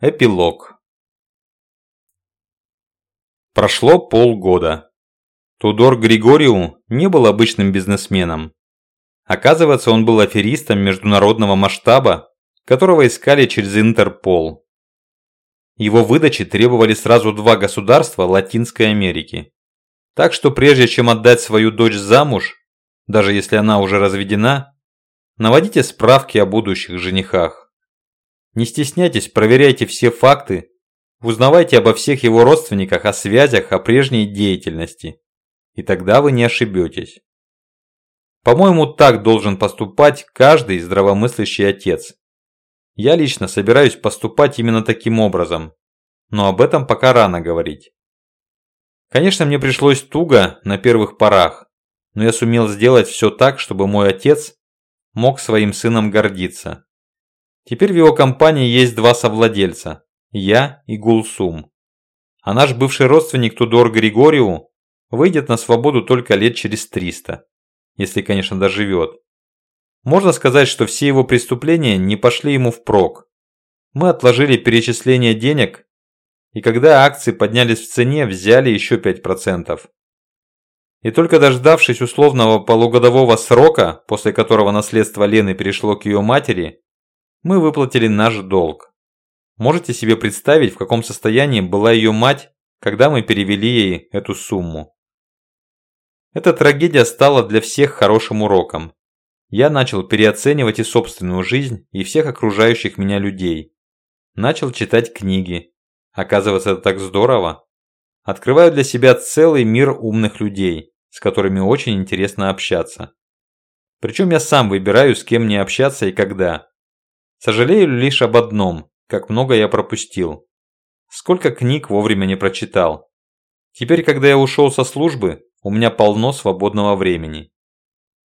Эпилог Прошло полгода. Тудор Григориу не был обычным бизнесменом. Оказывается, он был аферистом международного масштаба, которого искали через Интерпол. Его выдачи требовали сразу два государства Латинской Америки. Так что прежде чем отдать свою дочь замуж, даже если она уже разведена, наводите справки о будущих женихах. Не стесняйтесь, проверяйте все факты, узнавайте обо всех его родственниках, о связях, о прежней деятельности. И тогда вы не ошибетесь. По-моему, так должен поступать каждый здравомыслящий отец. Я лично собираюсь поступать именно таким образом, но об этом пока рано говорить. Конечно, мне пришлось туго на первых порах, но я сумел сделать все так, чтобы мой отец мог своим сыном гордиться. Теперь в его компании есть два совладельца – я и Гулсум. А наш бывший родственник Тудор Григориу выйдет на свободу только лет через 300, если, конечно, доживет. Можно сказать, что все его преступления не пошли ему впрок. Мы отложили перечисление денег, и когда акции поднялись в цене, взяли еще 5%. И только дождавшись условного полугодового срока, после которого наследство Лены перешло к ее матери, мы выплатили наш долг. Можете себе представить, в каком состоянии была ее мать, когда мы перевели ей эту сумму. Эта трагедия стала для всех хорошим уроком. Я начал переоценивать и собственную жизнь, и всех окружающих меня людей. Начал читать книги. Оказывается, это так здорово. Открываю для себя целый мир умных людей, с которыми очень интересно общаться. Причем я сам выбираю, с кем мне общаться и когда. Сожалею лишь об одном, как много я пропустил. Сколько книг вовремя не прочитал. Теперь, когда я ушел со службы, у меня полно свободного времени.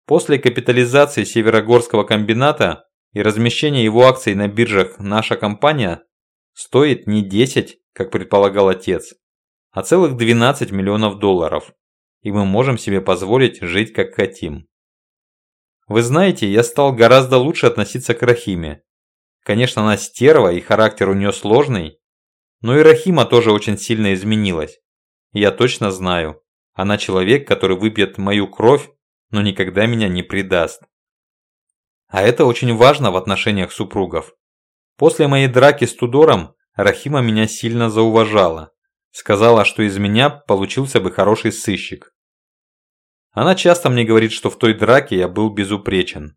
После капитализации Северогорского комбината и размещения его акций на биржах наша компания стоит не 10, как предполагал отец, а целых 12 миллионов долларов. И мы можем себе позволить жить как хотим. Вы знаете, я стал гораздо лучше относиться к Рахиме. Конечно, она стерва и характер у нее сложный, но и Рахима тоже очень сильно изменилась. я точно знаю, она человек, который выпьет мою кровь, но никогда меня не предаст. А это очень важно в отношениях супругов. После моей драки с Тудором Рахима меня сильно зауважала. Сказала, что из меня получился бы хороший сыщик. Она часто мне говорит, что в той драке я был безупречен.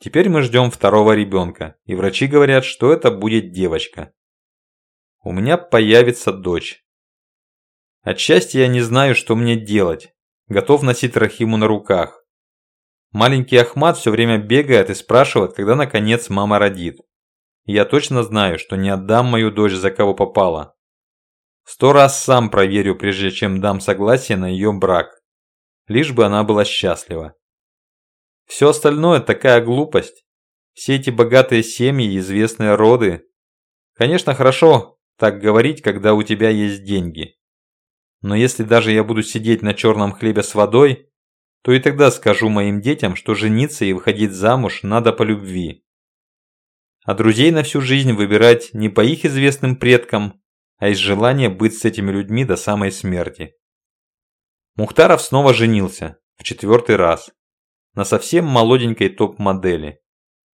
Теперь мы ждем второго ребенка, и врачи говорят, что это будет девочка. У меня появится дочь. От счастья я не знаю, что мне делать. Готов носить Рахиму на руках. Маленький Ахмат все время бегает и спрашивает, когда наконец мама родит. Я точно знаю, что не отдам мою дочь за кого попало. Сто раз сам проверю, прежде чем дам согласие на ее брак. Лишь бы она была счастлива. Все остальное такая глупость. Все эти богатые семьи, известные роды. Конечно, хорошо так говорить, когда у тебя есть деньги. Но если даже я буду сидеть на черном хлебе с водой, то и тогда скажу моим детям, что жениться и выходить замуж надо по любви. А друзей на всю жизнь выбирать не по их известным предкам, а из желания быть с этими людьми до самой смерти. Мухтаров снова женился, в четвертый раз на совсем молоденькой топ-модели.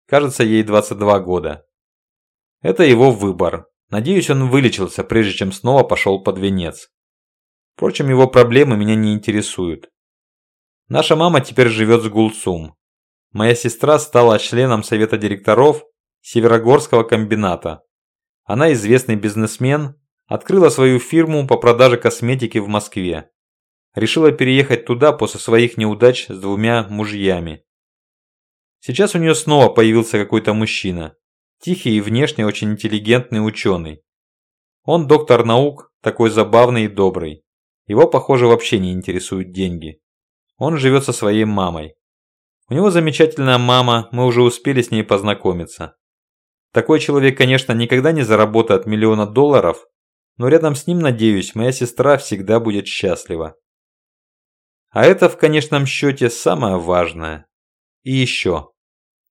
Кажется, ей 22 года. Это его выбор. Надеюсь, он вылечился, прежде чем снова пошел под венец. Впрочем, его проблемы меня не интересуют. Наша мама теперь живет с Гулсум. Моя сестра стала членом совета директоров Северогорского комбината. Она известный бизнесмен, открыла свою фирму по продаже косметики в Москве решила переехать туда после своих неудач с двумя мужьями. Сейчас у нее снова появился какой-то мужчина. Тихий и внешне очень интеллигентный ученый. Он доктор наук, такой забавный и добрый. Его, похоже, вообще не интересуют деньги. Он живет со своей мамой. У него замечательная мама, мы уже успели с ней познакомиться. Такой человек, конечно, никогда не заработает миллиона долларов, но рядом с ним, надеюсь, моя сестра всегда будет счастлива. А это в конечном счете самое важное. И еще.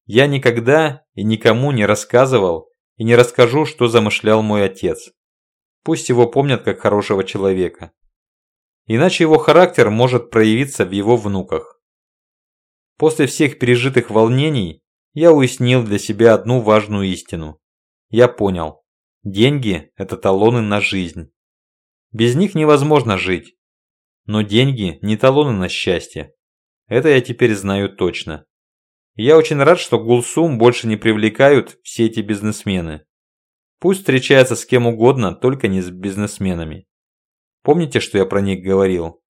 Я никогда и никому не рассказывал, и не расскажу, что замышлял мой отец. Пусть его помнят как хорошего человека. Иначе его характер может проявиться в его внуках. После всех пережитых волнений я уяснил для себя одну важную истину. Я понял, деньги – это талоны на жизнь. Без них невозможно жить. Но деньги не талоны на счастье. Это я теперь знаю точно. Я очень рад, что Гулсум больше не привлекают все эти бизнесмены. Пусть встречается с кем угодно, только не с бизнесменами. Помните, что я про них говорил?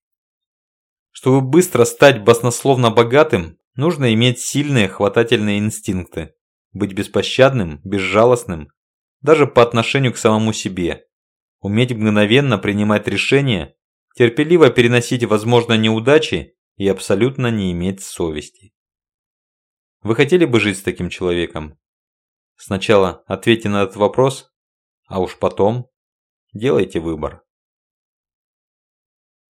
Чтобы быстро стать баснословно богатым, нужно иметь сильные хватательные инстинкты, быть беспощадным, безжалостным, даже по отношению к самому себе, уметь мгновенно принимать решения, терпеливо переносить возможные неудачи и абсолютно не иметь совести. Вы хотели бы жить с таким человеком? Сначала ответьте на этот вопрос, а уж потом делайте выбор.